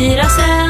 Fyra söner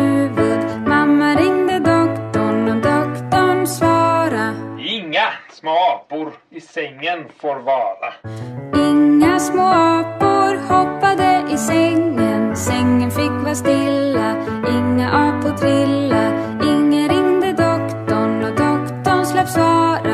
Apor i sängen får vara. Inga små apor hoppade i sängen. Sängen fick vara stilla. Inga apor trilla. Ingen ringde doktorn och doktorn slapp svara.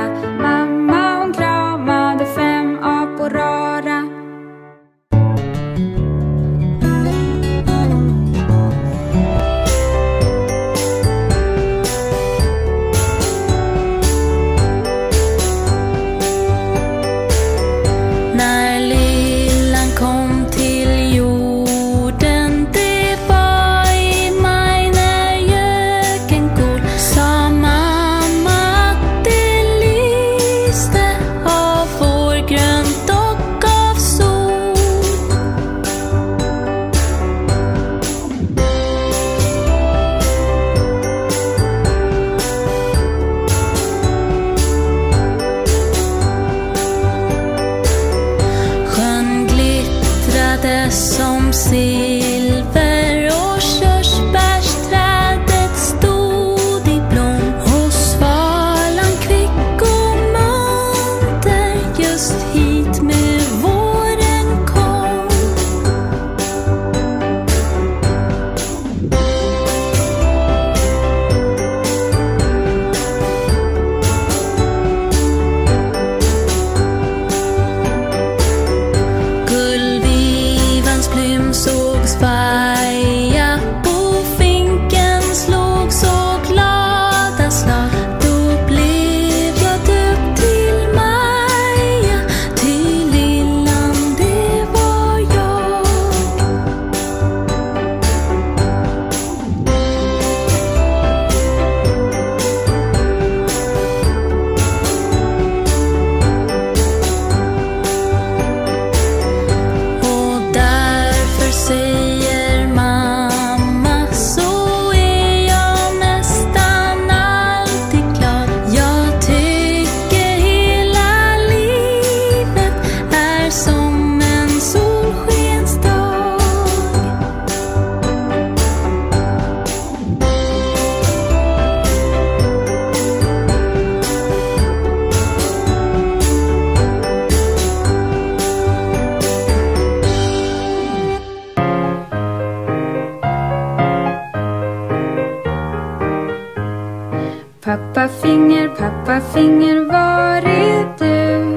Pappa finger, pappa finger, var är du?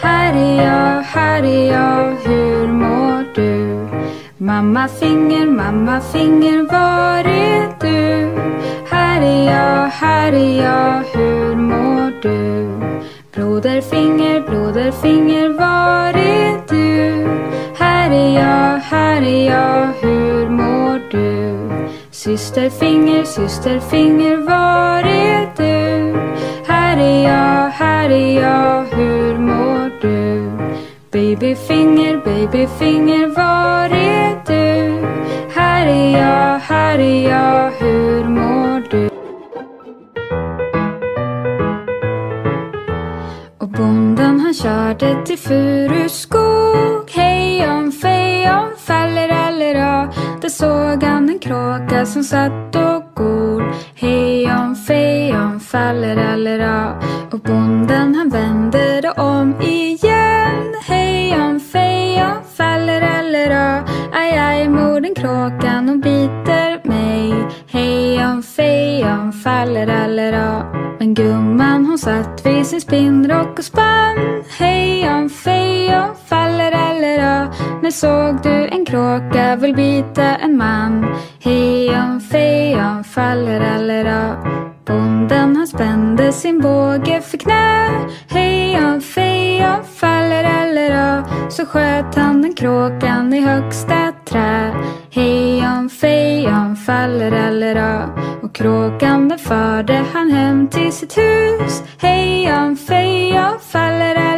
Här är jag, här är jag, hur mår du? Mamma finger, mamma finger, var är du? Här är jag, här är jag, hur mår du? Broder finger, broder finger, var är du? Här är jag, här är jag, hur mår du? Syster finger, syster finger, var är jag, här är jag, hur mår du? Babyfinger, babyfinger, var är du? Här är jag, här är jag, hur mår du? Och bonden han körde till Furuskog Hej om fej om faller allera Där såg han en kråka som satt och god faller eller Och bonden han vänder det om igen. Hej om fej om faller eller Aj aj morden kråkan och biter mig. Hej om fej om faller eller Men gumman hon satt vid sin spinnrock och spann. Hej om fej om faller eller När såg du en kråka vill bita en man? Hej om fej om faller eller sin båge för knä Hej om fej om faller eller av. Så sköt han den kråkan i högsta trä Hej om fej om faller eller av. Och kråkan den förde han hem till sitt hus Hej om fej om faller eller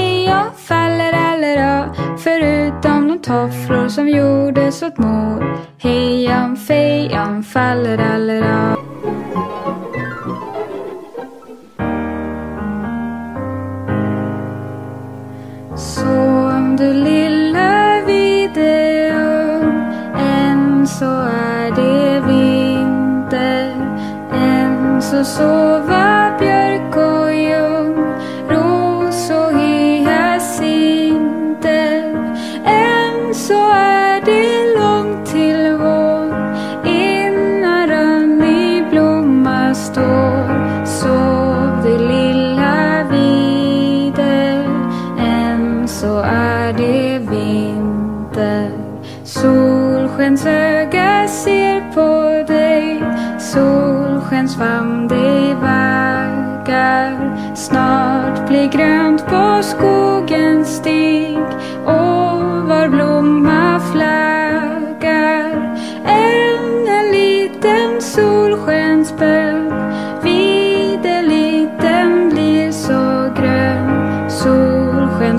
tofflor som gjordes åt mor Hejan fejan fallerallera. Så om faller du lilla videon Än så är det vinter Än så sover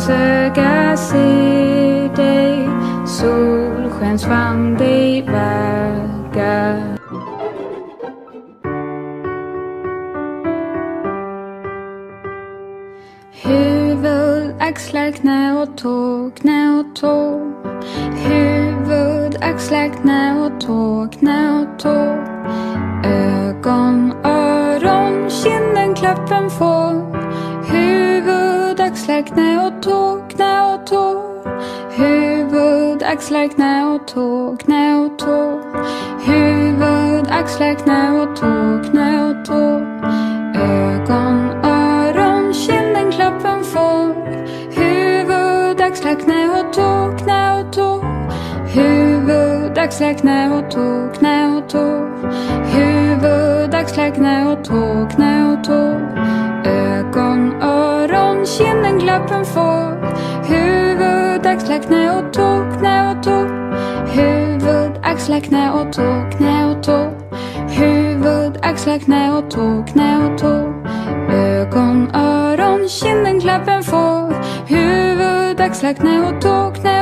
öga ser dig Solskensfamn dig vaggar Huvud, axlar, knä och tå, knä och tå. Huvud, axlar, knä och tå, knä och tå. Ögon, öron, kinden, klappen får. Huvud, axlar, knä och tå. Huvud, axlar, knä och tå, knä och tå. Huvud, axlar, knä och tå, knä och tå. Ögon, öron, kinden, klappen får. Huvud, axlar, knä och tå, knä och tå. Huvud, axlar, knä och tå, knä och tå. Huvud, axlar, knä och tå, knä och tå. Kinden, glappen får. Huvud, axlar, knä och tå, knä och tå. Huvud, axlar, knä och tå, knä och tå. Huvud, axlar, knä och tå, knä och tå. Ögon, öron, kinden, klappen får. Huvud, axlar, knä och tå, knä och tå.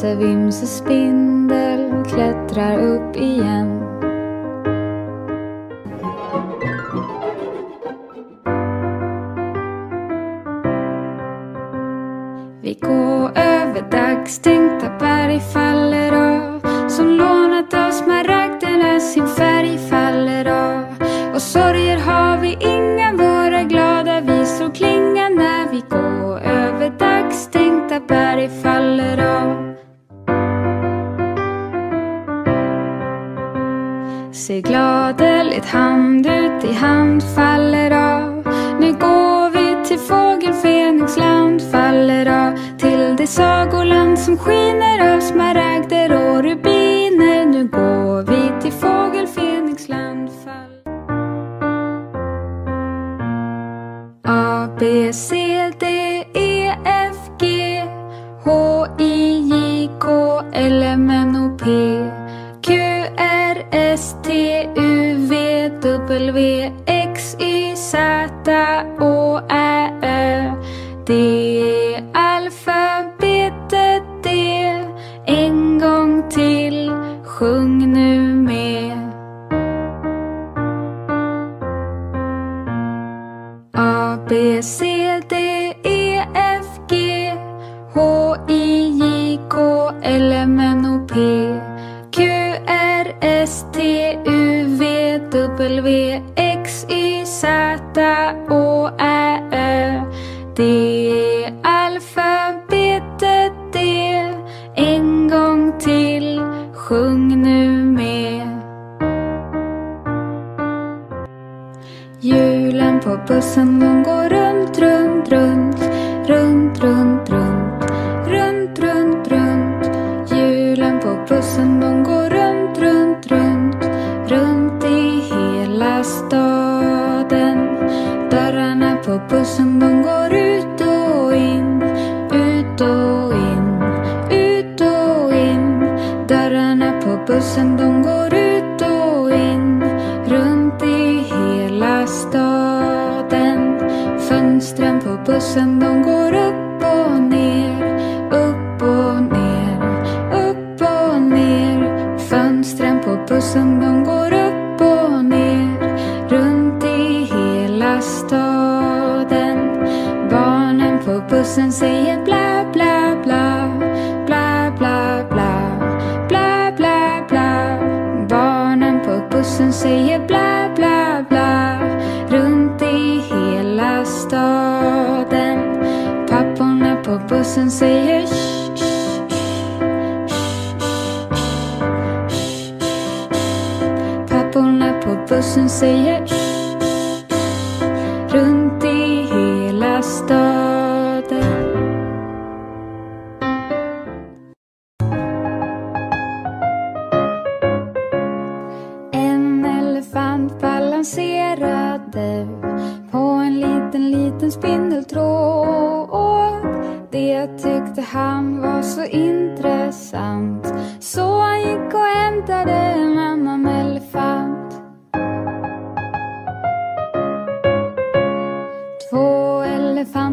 Vimse vimse spindel klättrar upp igen. Vi går över dagstänkta berg faller av. Som lånat av smaragderna sin färg faller av. Och sorger har vi inga, våra glada visor klingar när vi går över dagstänkta berg faller Se gladeligt hand ut i hand faller av. Nu går vi till fågel Fenixland faller av. Till det sagoland som skiner av smaragd L V X, Y, Z, Å, Ä, Ö. Det är alfabetet det. En gång till, sjung nu med. A, B, C pasando un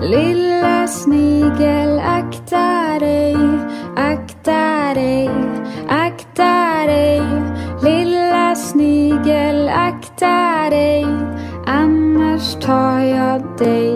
Lilla snigel, akta dig, akta dig, akta dig. Lilla snigel, akta dig, annars tar jag dig.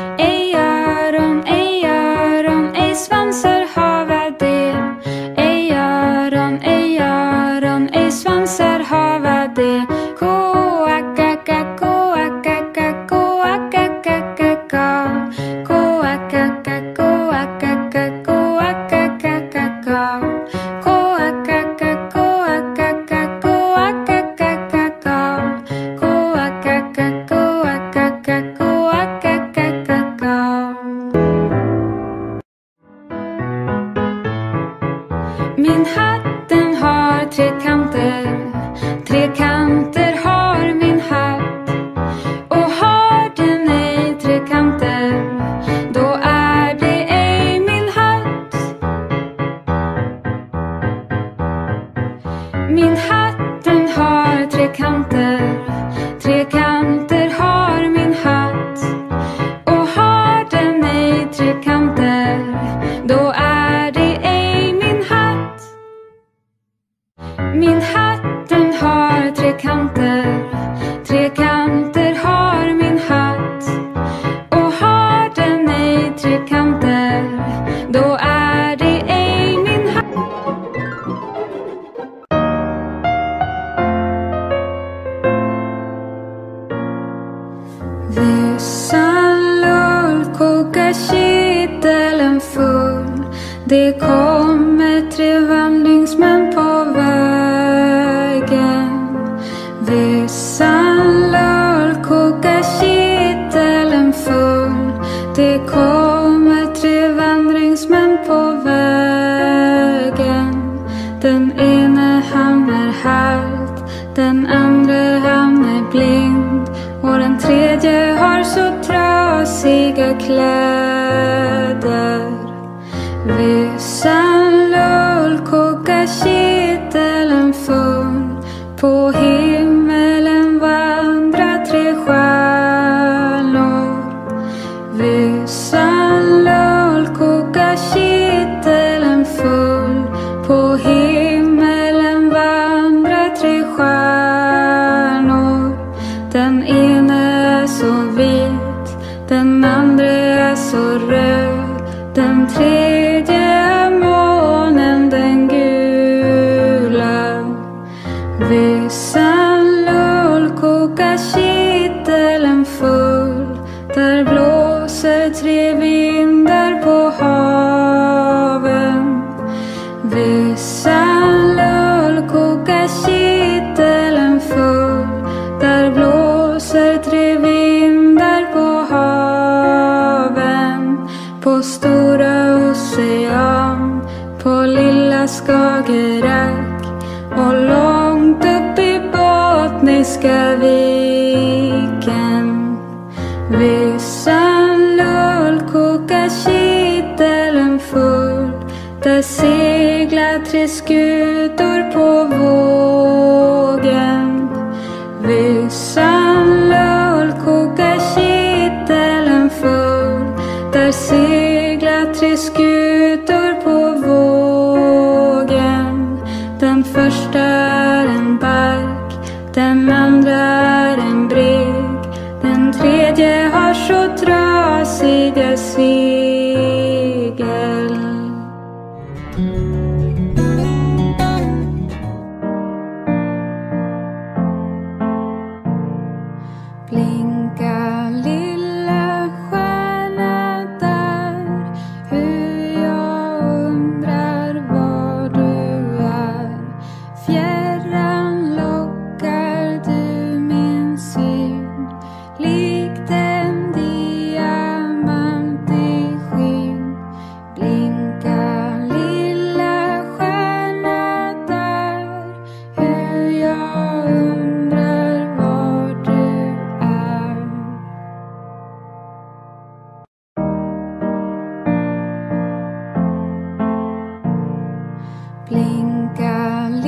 So. Blinka